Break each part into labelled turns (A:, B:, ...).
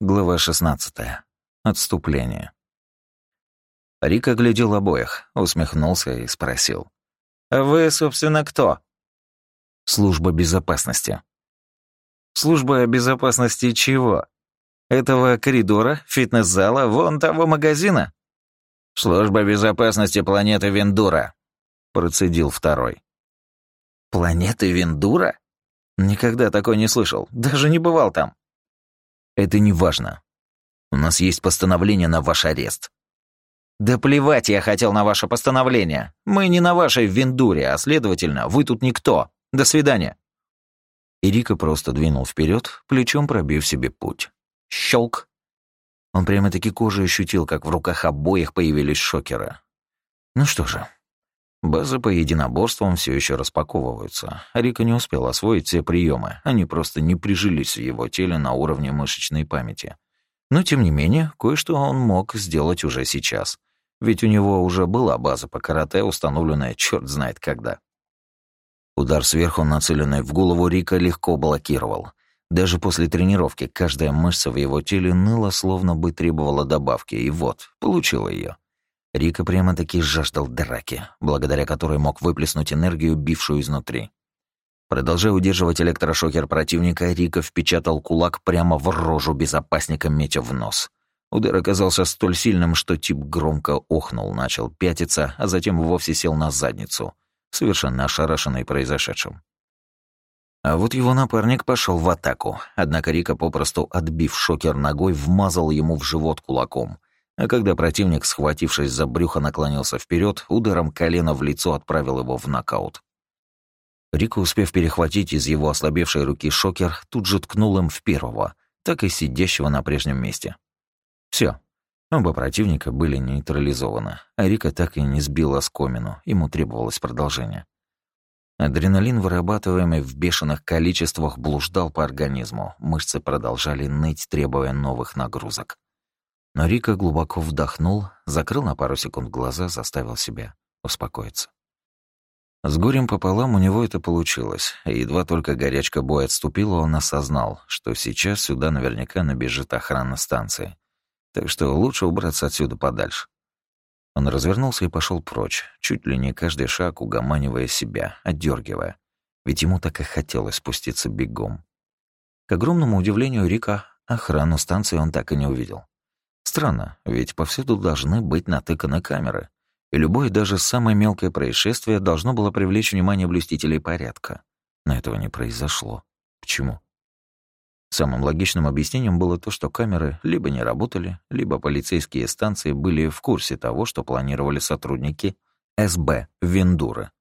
A: Глава 16. Отступление. Рик глядел обоих, усмехнулся и спросил. «А вы, собственно, кто?» «Служба безопасности». «Служба безопасности чего? Этого коридора, фитнес-зала, вон того магазина?» «Служба безопасности планеты Вендура», — процедил второй. «Планеты Вендура? Никогда такой не слышал, даже не бывал там». «Это не важно. У нас есть постановление на ваш арест». «Да плевать я хотел на ваше постановление. Мы не на вашей Вендуре, а следовательно, вы тут никто. До свидания». Ирика просто двинул вперед, плечом пробив себе путь. Щелк. Он прямо-таки кожей ощутил, как в руках обоих появились шокеры. Ну что же, базы по единоборствам все еще распаковываются. Рика не успел освоить все приемы, они просто не прижились в его теле на уровне мышечной памяти. Но, тем не менее, кое-что он мог сделать уже сейчас. Ведь у него уже была база по карате, установленная черт знает когда. Удар сверху, нацеленный в голову Рика, легко блокировал. Даже после тренировки каждая мышца в его теле ныла, словно бы требовала добавки, и вот, получил ее. Рика прямо-таки жаждал драки, благодаря которой мог выплеснуть энергию, бившую изнутри. Продолжая удерживать электрошокер противника, Рика впечатал кулак прямо в рожу безопасника, метя в нос. Удар оказался столь сильным, что тип громко охнул, начал пятиться, а затем вовсе сел на задницу, совершенно ошарашенный произошедшим. А вот его напарник пошел в атаку, однако Рика, попросту отбив шокер ногой, вмазал ему в живот кулаком. А когда противник, схватившись за брюхо, наклонился вперед, ударом колена в лицо отправил его в нокаут. Рика, успев перехватить из его ослабевшей руки шокер, тут же ткнул им в первого, так и сидящего на прежнем месте. Все. Оба противника были нейтрализованы, а Рика так и не сбила скомину, ему требовалось продолжение. Адреналин, вырабатываемый в бешеных количествах, блуждал по организму. Мышцы продолжали ныть, требуя новых нагрузок. Но Рика глубоко вдохнул, закрыл на пару секунд глаза, заставил себя успокоиться. С горем пополам у него это получилось, и едва только горячка боя отступила, он осознал, что сейчас сюда наверняка набежит охрана станции. Так что лучше убраться отсюда подальше. Он развернулся и пошел прочь, чуть ли не каждый шаг угоманивая себя, отдергивая. Ведь ему так и хотелось спуститься бегом. К огромному удивлению Рика, охрану станции он так и не увидел. Странно, ведь повсюду должны быть натыканы камеры, и любое, даже самое мелкое происшествие должно было привлечь внимание блюстителей порядка. Но этого не произошло. Почему? Самым логичным объяснением было то, что камеры либо не работали, либо полицейские станции были в курсе того, что планировали сотрудники СБ Вендуры.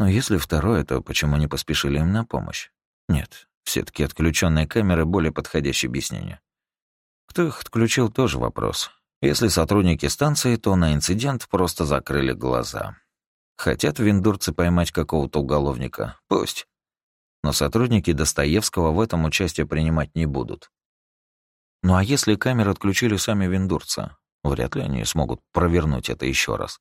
A: Но если второе, то почему не поспешили им на помощь? Нет, все таки отключенные камеры — более подходящее объяснение. Кто их отключил, тоже вопрос. Если сотрудники станции, то на инцидент просто закрыли глаза. Хотят вендурцы поймать какого-то уголовника? Пусть но сотрудники Достоевского в этом участие принимать не будут. Ну а если камеры отключили сами вендурца? Вряд ли они смогут провернуть это еще раз.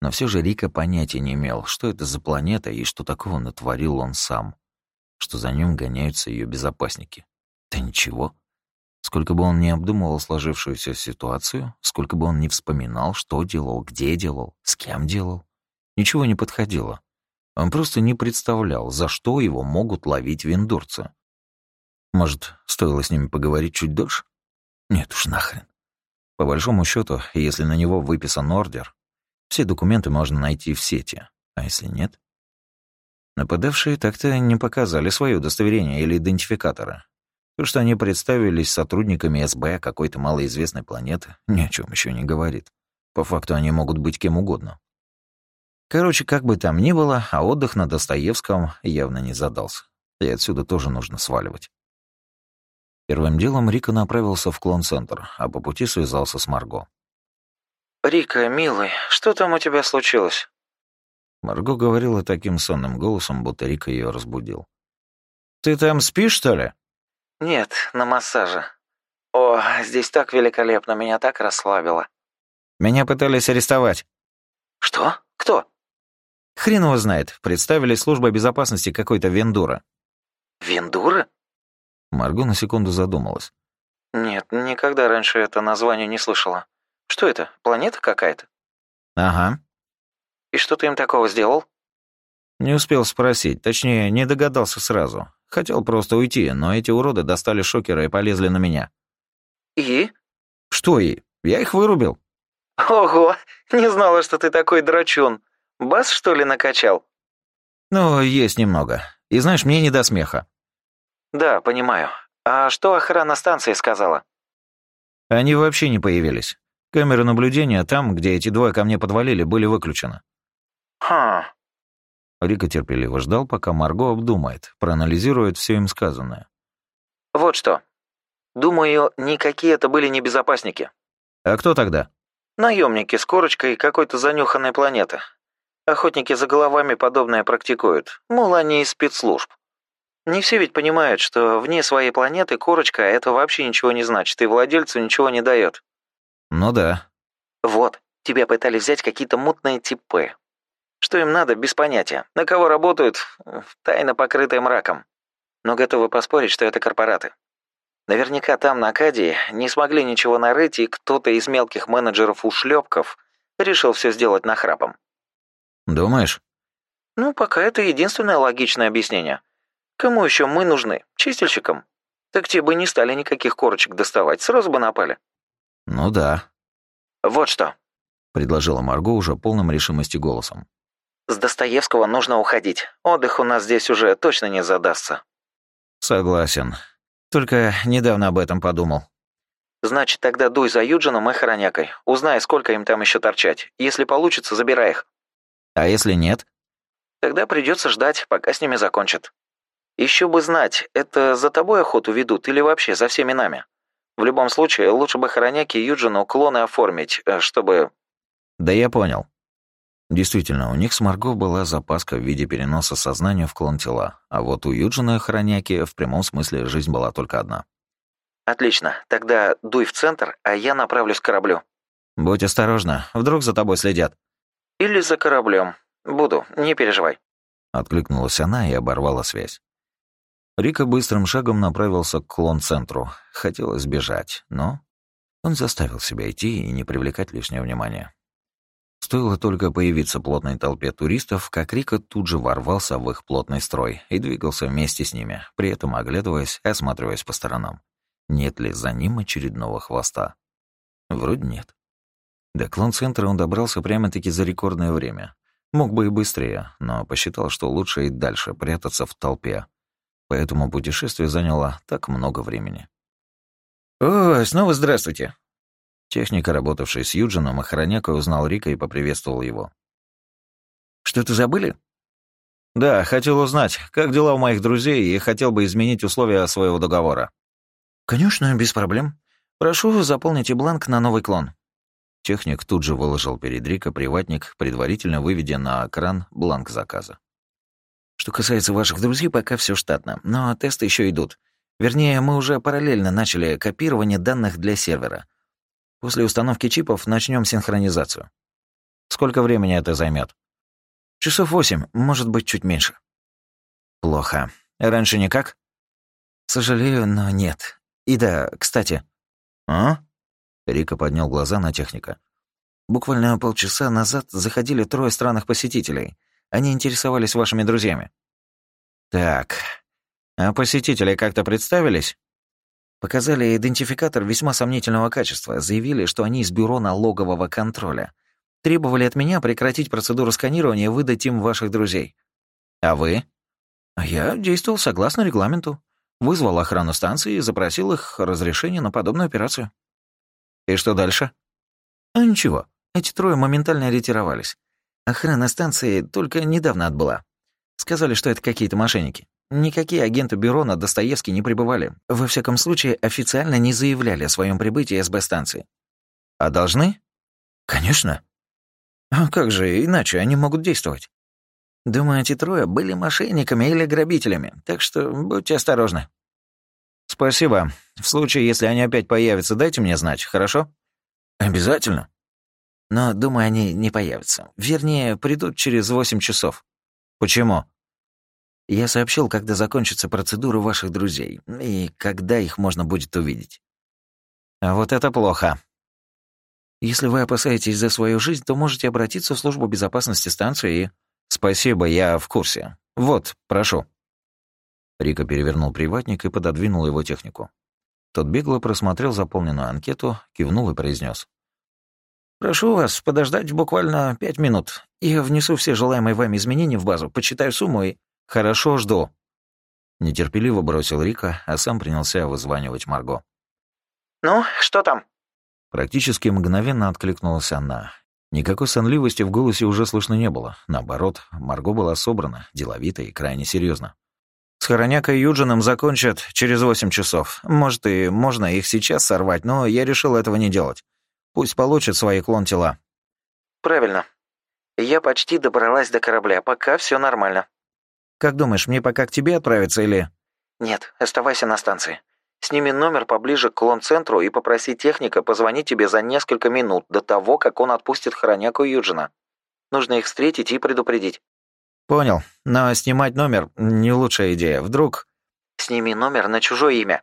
A: Но все же Рика понятия не имел, что это за планета и что такого натворил он сам, что за ним гоняются ее безопасники. Да ничего. Сколько бы он ни обдумывал сложившуюся ситуацию, сколько бы он ни вспоминал, что делал, где делал, с кем делал, ничего не подходило. Он просто не представлял, за что его могут ловить вендурцы. Может, стоило с ними поговорить чуть дольше? Нет уж нахрен. По большому счету, если на него выписан ордер, все документы можно найти в сети. А если нет? Нападавшие так-то не показали свое удостоверение или идентификаторы. То, что они представились сотрудниками СБ какой-то малоизвестной планеты, ни о чем еще не говорит. По факту они могут быть кем угодно. Короче, как бы там ни было, а отдых на Достоевском явно не задался. И отсюда тоже нужно сваливать. Первым делом Рика направился в клон-центр, а по пути связался с Марго.
B: «Рика, милый, что там у тебя случилось?»
A: Марго говорила таким сонным голосом, будто Рика ее разбудил.
B: «Ты там спишь, что ли?»
C: «Нет, на массаже. О, здесь так великолепно, меня так расслабило».
B: «Меня пытались арестовать».
C: «Что? Кто?»
B: Хрен его знает. Представили служба безопасности какой-то Вендура.
C: Вендура?
A: Марго на секунду задумалась.
C: Нет, никогда раньше это название не слышала. Что это, планета какая-то?
A: Ага.
C: И что ты им такого сделал?
A: Не успел спросить, точнее, не догадался сразу. Хотел просто уйти, но эти уроды достали шокеры и полезли на меня.
C: И?
A: Что и? Я их вырубил.
C: Ого, не знала, что ты такой драчун. Бас, что ли, накачал?
A: Ну, есть немного. И знаешь, мне не до смеха.
C: Да, понимаю. А что охрана станции сказала?
A: Они вообще не появились. Камеры наблюдения там, где эти двое ко мне подвалили, были выключены.
C: Хм.
A: Рика терпеливо ждал, пока Марго обдумает, проанализирует все им сказанное.
C: Вот что. Думаю, никакие это были не безопасники.
A: А кто тогда?
C: Наемники с корочкой какой-то занюханной планеты. Охотники за головами подобное практикуют. Мол, они из спецслужб. Не все ведь понимают, что вне своей планеты корочка это вообще ничего не значит и владельцу ничего не дает.
A: Ну да.
C: Вот, тебя пытались взять какие-то мутные типы. Что им надо, без понятия. На кого работают, тайно покрытые мраком. Но готовы поспорить, что это корпораты. Наверняка там, на Акадии, не смогли ничего нарыть, и кто-то из мелких менеджеров-ушлепков решил все сделать нахрапом.
A: Думаешь?
C: Ну, пока это единственное логичное объяснение. Кому еще мы нужны? Чистильщикам? Так те бы не стали никаких корочек доставать, сразу бы напали.
A: Ну да.
C: Вот что,
A: предложила Марго уже полным решимости голосом.
C: С Достоевского нужно уходить. Отдых у нас здесь уже точно не задастся.
A: Согласен. Только недавно об этом подумал.
C: Значит, тогда дуй за Юджином и Хронякой. Узнай, сколько им там еще торчать. Если получится, забирай их.
A: А если нет?
C: Тогда придется ждать, пока с ними закончат. Еще бы знать, это за тобой охоту ведут или вообще за всеми нами. В любом случае, лучше бы Хороняки и Юджину клоны оформить, э, чтобы...
A: Да я понял. Действительно, у них с Марго была запаска в виде переноса сознания в клон тела, а вот у Юджина Хороняки в прямом смысле жизнь была только одна.
C: Отлично, тогда дуй в центр, а я направлюсь к кораблю.
A: Будь осторожна, вдруг за тобой следят.
C: Или за кораблем. Буду, не переживай.
A: Откликнулась она и оборвала связь. Рика быстрым шагом направился к клон-центру. Хотелось бежать, но он заставил себя идти и не привлекать лишнего внимания. Стоило только появиться плотной толпе туристов, как Рика тут же ворвался в их плотный строй и двигался вместе с ними, при этом оглядываясь и осматриваясь по сторонам. Нет ли за ним очередного хвоста? Вроде нет. До клон-центра он добрался прямо-таки за рекордное время. Мог бы и быстрее, но посчитал, что лучше и дальше прятаться в толпе. Поэтому путешествие заняло так много времени. «О, снова здравствуйте!» Техника, работавший с Юджином, охранякой узнал Рика и поприветствовал его. «Что-то забыли?» «Да, хотел узнать, как дела у моих друзей, и хотел бы изменить условия своего договора». «Конечно, без проблем. Прошу, заполните бланк на новый клон». Техник тут же выложил перед Рика приватник, предварительно выведя на экран бланк заказа. «Что касается ваших друзей, пока все штатно, но тесты еще идут. Вернее, мы уже параллельно начали копирование данных для сервера. После установки чипов начнем синхронизацию. Сколько времени это займет? Часов восемь, может быть, чуть меньше. Плохо. Раньше никак? Сожалею, но нет. И да, кстати. А? Рика поднял глаза на техника. Буквально полчаса назад заходили трое странных посетителей. Они интересовались вашими друзьями. Так. А посетители как-то представились? Показали идентификатор весьма сомнительного качества, заявили, что они из бюро налогового контроля. Требовали от меня прекратить процедуру сканирования и выдать им ваших друзей. А вы? А я действовал согласно регламенту. Вызвал охрану станции и запросил их разрешение на подобную операцию. И что дальше? А ничего. Эти трое моментально ретировались. Охрана станции только недавно отбыла. Сказали, что это какие-то мошенники. Никакие агенты бюро на Достоевске не пребывали. Во всяком случае, официально не заявляли о своем прибытии СБ-станции. А должны? Конечно. А как же иначе они могут действовать? Думаю, эти трое были мошенниками или грабителями, так что будьте осторожны. Спасибо. В случае, если они опять появятся, дайте мне знать, хорошо? Обязательно. Но, думаю, они не появятся. Вернее, придут через восемь часов. Почему? Я сообщил, когда закончится процедура ваших друзей, и когда их можно будет увидеть. А вот это плохо. Если вы опасаетесь за свою жизнь, то можете обратиться в службу безопасности станции и... Спасибо, я в курсе. Вот, прошу. Рика перевернул приватник и пододвинул его технику. Тот бегло просмотрел заполненную анкету, кивнул и произнес: «Прошу вас подождать буквально пять минут. Я внесу все желаемые вами изменения в базу, почитаю сумму и...» «Хорошо, жду». Нетерпеливо бросил Рика, а сам принялся вызванивать Марго.
B: «Ну, что там?»
A: Практически мгновенно откликнулась она. Никакой сонливости в голосе уже слышно не было. Наоборот, Марго была собрана, деловита и крайне серьезна. «С Хороняка и Юджином закончат через восемь часов. Может, и можно их сейчас сорвать, но я решил этого не делать. Пусть получат свои клон-тела».
B: «Правильно. Я почти добралась до корабля, пока все нормально».
A: «Как думаешь, мне пока к тебе отправиться или...»
B: «Нет, оставайся на станции. Сними номер поближе к клон-центру и попроси техника позвонить тебе за несколько минут до того, как он отпустит хороняку Юджина. Нужно их встретить и предупредить».
A: «Понял. Но снимать номер — не лучшая идея. Вдруг...»
B: «Сними номер на чужое имя.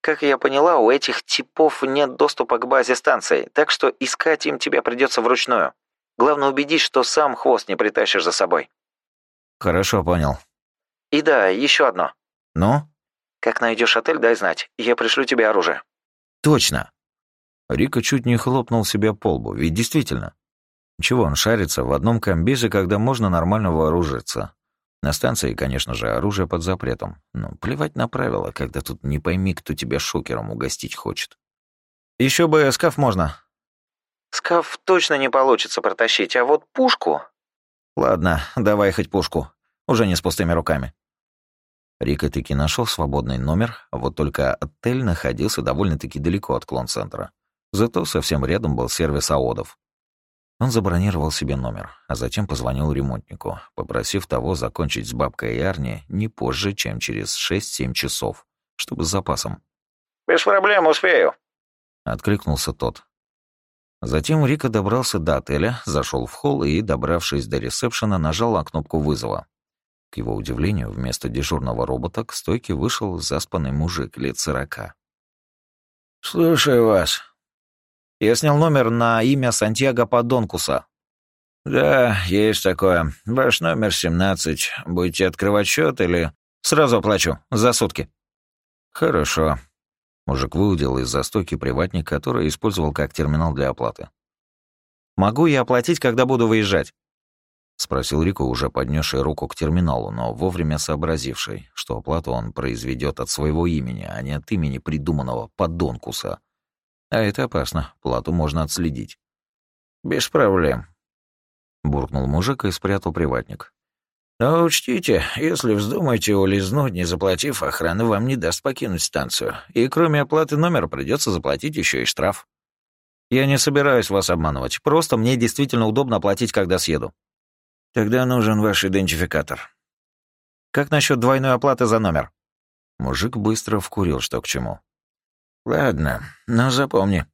B: Как я поняла, у этих типов нет доступа к базе станции, так что искать им тебя придется вручную. Главное убедись, что сам хвост не притащишь за собой».
A: «Хорошо, понял».
B: «И да, еще одно».
A: «Ну?»
B: Как найдешь отель, дай знать. Я пришлю тебе оружие».
A: «Точно!» Рика чуть не хлопнул себя по лбу, ведь действительно. Чего он шарится в одном комбизе, когда можно нормально вооружиться? На станции, конечно же, оружие под запретом. Но плевать на правила, когда тут не пойми, кто тебя шокером угостить хочет. Еще бы скаф можно.
B: Скаф точно не получится протащить, а вот пушку...
A: Ладно, давай хоть пушку. Уже не с пустыми руками. Рика таки нашел свободный номер, вот только отель находился довольно-таки далеко от клон-центра. Зато совсем рядом был сервис АОДов. Он забронировал себе номер, а затем позвонил ремонтнику, попросив того закончить с бабкой и Арни не позже, чем через 6-7 часов, чтобы с запасом.
B: «Без проблем, успею», —
A: откликнулся тот. Затем Рика добрался до отеля, зашел в холл и, добравшись до ресепшена, нажал на кнопку вызова. К его удивлению, вместо дежурного робота к стойке вышел заспанный мужик лет сорока.
D: «Слушаю вас».
A: «Я снял номер на имя Сантьяго Падонкуса».
D: «Да, есть такое. Ваш номер 17. Будете открывать счет или...»
A: «Сразу оплачу. За сутки».
D: «Хорошо».
A: Мужик выудил из-за стойки приватник, который использовал как терминал для оплаты. «Могу я оплатить, когда буду выезжать?» — спросил Рико, уже поднесший руку к терминалу, но вовремя сообразивший, что оплату он произведет от своего имени, а не от имени придуманного подонкуса. А это опасно, плату можно отследить.
D: «Без проблем», —
A: буркнул мужик и спрятал приватник.
D: «Но учтите, если вздумаете улизнуть, не заплатив, охрана вам не даст покинуть станцию. И кроме оплаты номера придется заплатить еще и штраф».
A: «Я не собираюсь вас обманывать. Просто мне действительно удобно оплатить, когда съеду».
D: Тогда нужен ваш идентификатор.
A: Как насчет двойной оплаты за номер? Мужик быстро вкурил, что к чему.
D: Ладно, но запомни.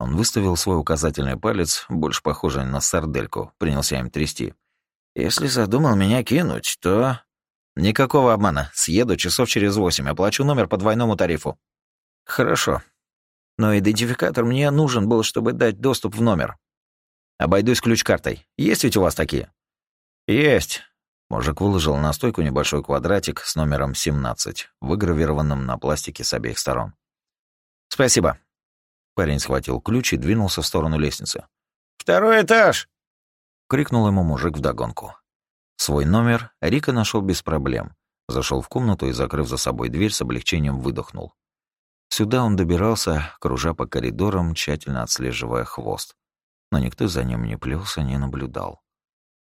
A: Он выставил свой указательный палец, больше похожий на сардельку, принялся им трясти.
D: Если задумал меня кинуть, то...
A: Никакого обмана. Съеду часов через восемь, оплачу номер по двойному тарифу.
D: Хорошо. Но идентификатор мне нужен был, чтобы дать доступ в номер.
A: Обойдусь ключ-картой. Есть ведь у вас такие?
D: «Есть».
A: Мужик выложил на стойку небольшой квадратик с номером 17, выгравированным на пластике с обеих сторон. «Спасибо». Парень схватил ключ и двинулся в сторону лестницы.
D: «Второй этаж!»
A: — крикнул ему мужик вдогонку. Свой номер Рика нашел без проблем. Зашел в комнату и, закрыв за собой дверь, с облегчением выдохнул. Сюда он добирался, кружа по коридорам, тщательно отслеживая хвост. Но никто за ним не плелся, не наблюдал.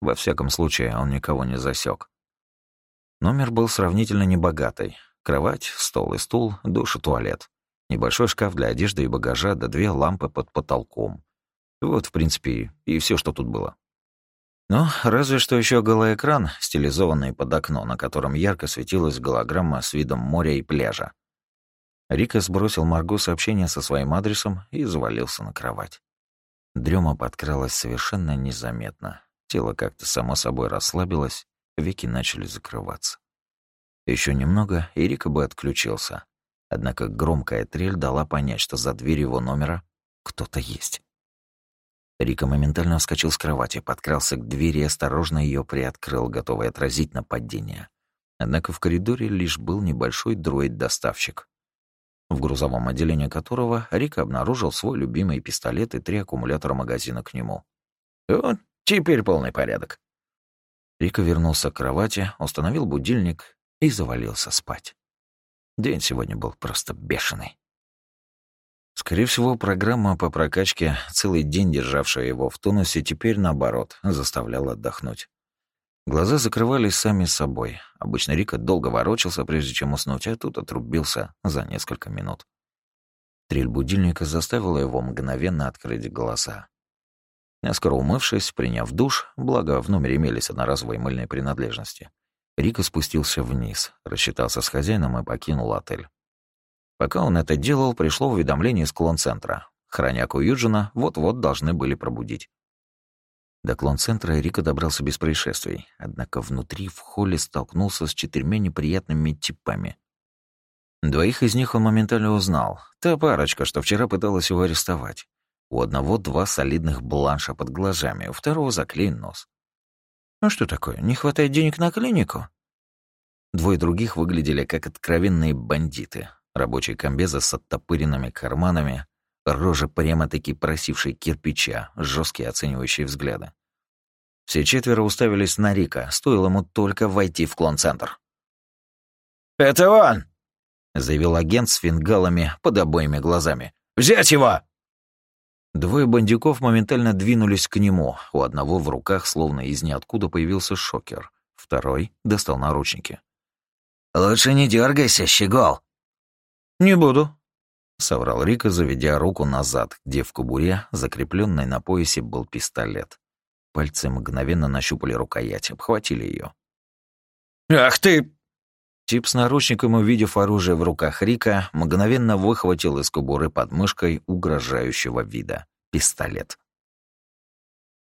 A: Во всяком случае, он никого не засек. Номер был сравнительно небогатый. Кровать, стол и стул, душ и туалет. Небольшой шкаф для одежды и багажа, да две лампы под потолком. Вот, в принципе, и все, что тут было. Ну, разве что еще голый экран, стилизованный под окно, на котором ярко светилась голограмма с видом моря и пляжа. Рика сбросил Марго сообщение со своим адресом и завалился на кровать. Дрема подкралась совершенно незаметно, Тело как-то само собой расслабилось, веки начали закрываться. Еще немного, и Рика бы отключился. Однако громкая трель дала понять, что за дверью его номера кто-то есть. Рика моментально вскочил с кровати, подкрался к двери и осторожно ее приоткрыл, готовый отразить нападение. Однако в коридоре лишь был небольшой дроид-доставщик, в грузовом отделении которого Рика обнаружил свой любимый пистолет и три аккумулятора магазина к нему.
D: Вот теперь полный порядок.
A: Рика вернулся к кровати, установил будильник и завалился спать. День сегодня был просто бешеный. Скорее всего, программа по прокачке, целый день державшая его в тонусе, теперь, наоборот, заставляла отдохнуть. Глаза закрывались сами собой. Обычно Рика долго ворочался, прежде чем уснуть, а тут отрубился за несколько минут. Трель будильника заставила его мгновенно открыть глаза. Наскоро умывшись, приняв душ, благо в номере имелись одноразовые мыльные принадлежности, Рика спустился вниз, рассчитался с хозяином и покинул отель. Пока он это делал, пришло уведомление из клон-центра. Хроняку Юджина вот-вот должны были пробудить. До клон-центра Рика добрался без происшествий, однако внутри в холле столкнулся с четырьмя неприятными типами. Двоих из них он моментально узнал. Та парочка, что вчера пыталась его арестовать. У одного два солидных бланша под глазами, у второго заклеен нос. А что такое, не хватает денег на клинику? Двое других выглядели как откровенные бандиты. Рабочие комбезы с оттопыренными карманами, рожи прямо-таки просившие кирпича, жесткие оценивающие взгляды. Все четверо уставились на Рика, стоило ему только войти в клон-центр.
D: «Это он!»
A: — заявил агент с фингалами под обоими глазами. «Взять его!» Двое бандюков моментально двинулись к нему. У одного в руках, словно из ниоткуда, появился шокер. Второй достал наручники.
C: «Лучше не дергайся, щегол!»
A: «Не буду», — соврал Рика, заведя руку назад, где в кобуре, закрепленной на поясе, был пистолет. Пальцы мгновенно нащупали рукоять, обхватили ее.
D: «Ах ты!»
A: Тип с наручником, увидев оружие в руках Рика, мгновенно выхватил из кобуры под мышкой угрожающего вида пистолет.